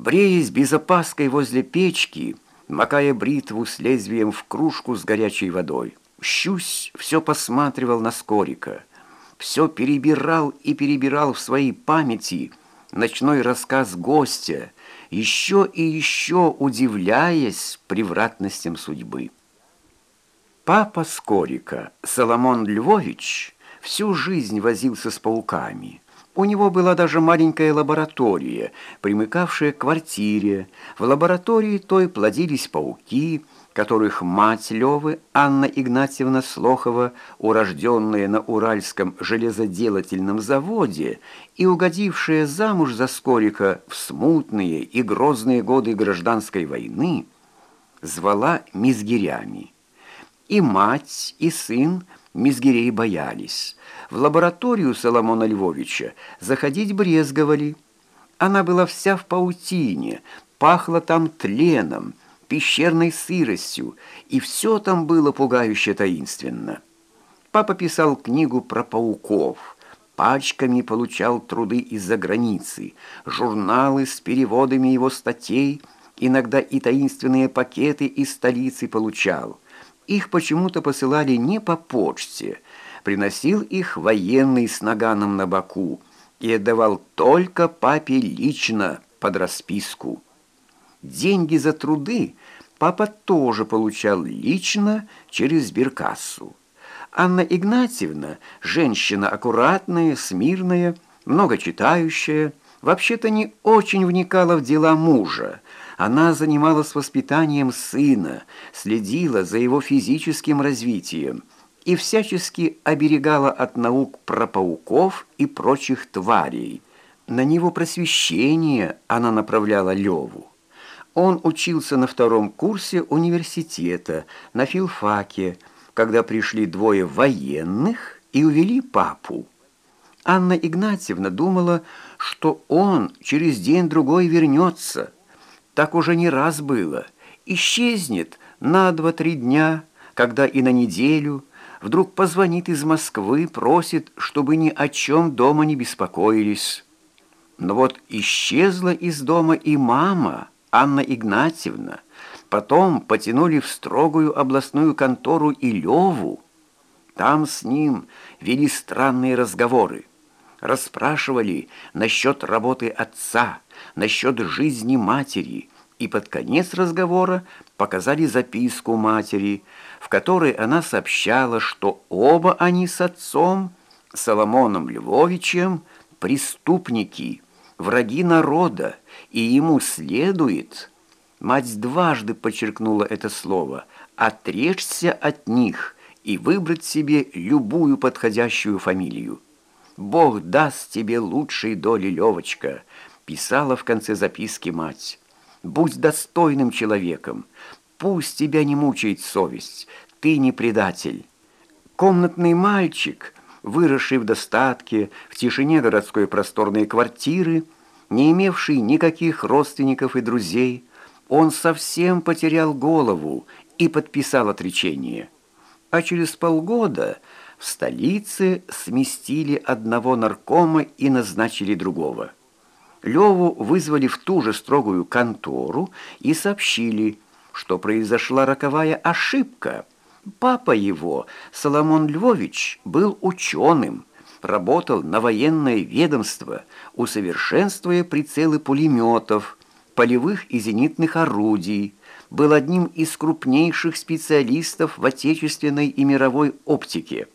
Бреясь без опаской возле печки, макая бритву с лезвием в кружку с горячей водой, Щусь все посматривал на Скорика, все перебирал и перебирал в своей памяти ночной рассказ гостя, еще и еще удивляясь превратностям судьбы. Папа Скорика, Соломон Львович, всю жизнь возился с пауками. У него была даже маленькая лаборатория, примыкавшая к квартире. В лаборатории той плодились пауки, которых мать Левы, Анна Игнатьевна Слохова, урожденная на Уральском железоделательном заводе и угодившая замуж за Скорика в смутные и грозные годы гражданской войны, звала мизгирями. И мать, и сын мизгирей боялись. В лабораторию Соломона Львовича заходить брезговали. Она была вся в паутине, пахла там тленом, пещерной сыростью, и все там было пугающе таинственно. Папа писал книгу про пауков, пачками получал труды из-за границы, журналы с переводами его статей, иногда и таинственные пакеты из столицы получал. Их почему-то посылали не по почте, приносил их военный с наганом на боку и отдавал только папе лично под расписку. Деньги за труды папа тоже получал лично через сберкассу. Анна Игнатьевна, женщина аккуратная, смирная, много читающая, вообще-то не очень вникала в дела мужа. Она занималась воспитанием сына, следила за его физическим развитием и всячески оберегала от наук про пауков и прочих тварей. На него просвещение она направляла Леву. Он учился на втором курсе университета, на филфаке, когда пришли двое военных и увели папу. Анна Игнатьевна думала, что он через день-другой вернется. Так уже не раз было. Исчезнет на два-три дня, когда и на неделю. Вдруг позвонит из Москвы, просит, чтобы ни о чем дома не беспокоились. Но вот исчезла из дома и мама, Анна Игнатьевна. Потом потянули в строгую областную контору и Леву. Там с ним вели странные разговоры. Расспрашивали насчет работы отца, насчет жизни матери, и под конец разговора показали записку матери, в которой она сообщала, что оба они с отцом, Соломоном Львовичем, преступники, враги народа, и ему следует, мать дважды подчеркнула это слово, отречься от них и выбрать себе любую подходящую фамилию. «Бог даст тебе лучшей доли, Левочка», писала в конце записки мать. «Будь достойным человеком, пусть тебя не мучает совесть, ты не предатель». Комнатный мальчик, выросший в достатке, в тишине городской просторной квартиры, не имевший никаких родственников и друзей, он совсем потерял голову и подписал отречение. А через полгода в столице сместили одного наркома и назначили другого. Леву вызвали в ту же строгую контору и сообщили, что произошла роковая ошибка. Папа его, Соломон Львович, был ученым, работал на военное ведомство, усовершенствуя прицелы пулеметов, полевых и зенитных орудий, был одним из крупнейших специалистов в отечественной и мировой оптике.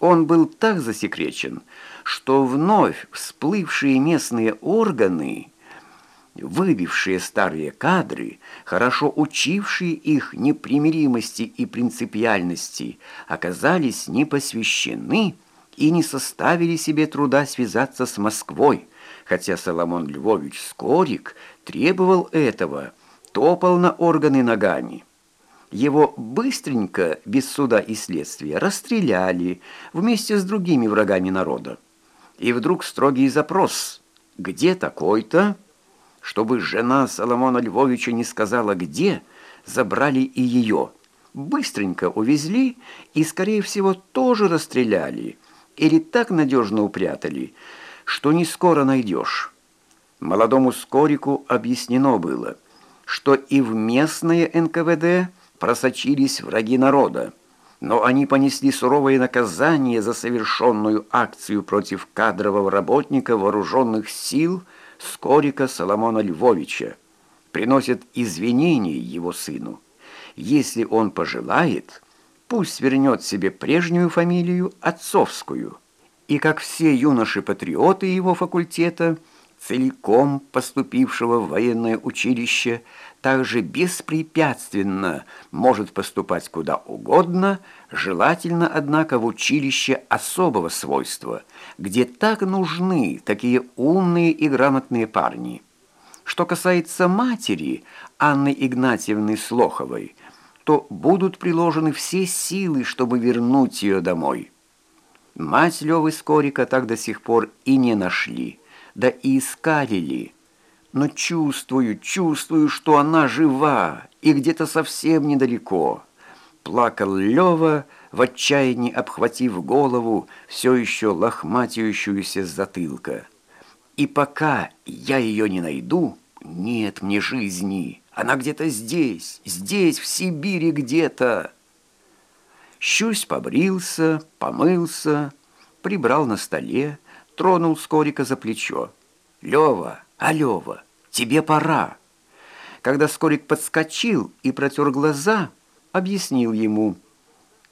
Он был так засекречен, что вновь всплывшие местные органы, выбившие старые кадры, хорошо учившие их непримиримости и принципиальности, оказались не посвящены и не составили себе труда связаться с Москвой, хотя Соломон Львович Скорик требовал этого, топал на органы ногами. Его быстренько, без суда и следствия, расстреляли вместе с другими врагами народа. И вдруг строгий запрос «Где такой-то?» Чтобы жена Соломона Львовича не сказала «где», забрали и ее. Быстренько увезли и, скорее всего, тоже расстреляли – или так надежно упрятали, что не скоро найдешь. Молодому Скорику объяснено было, что и в местное НКВД просочились враги народа, но они понесли суровое наказание за совершенную акцию против кадрового работника вооруженных сил Скорика Соломона Львовича, приносят извинения его сыну. Если он пожелает, пусть вернет себе прежнюю фамилию отцовскую. И как все юноши-патриоты его факультета – целиком поступившего в военное училище, также беспрепятственно может поступать куда угодно, желательно, однако, в училище особого свойства, где так нужны такие умные и грамотные парни. Что касается матери Анны Игнатьевны Слоховой, то будут приложены все силы, чтобы вернуть ее домой. Мать Левы Скорика так до сих пор и не нашли да и искали ли. Но чувствую, чувствую, что она жива и где-то совсем недалеко. Плакал Лева, в отчаянии обхватив голову, все еще лохматяющуюся с затылка. И пока я ее не найду, нет мне жизни. Она где-то здесь, здесь, в Сибири где-то. Щусь побрился, помылся, прибрал на столе, тронул Скорика за плечо. «Лёва, а Лёва, тебе пора!» Когда Скорик подскочил и протер глаза, объяснил ему.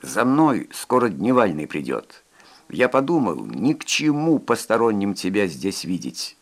«За мной скоро дневальный придет. Я подумал, ни к чему посторонним тебя здесь видеть».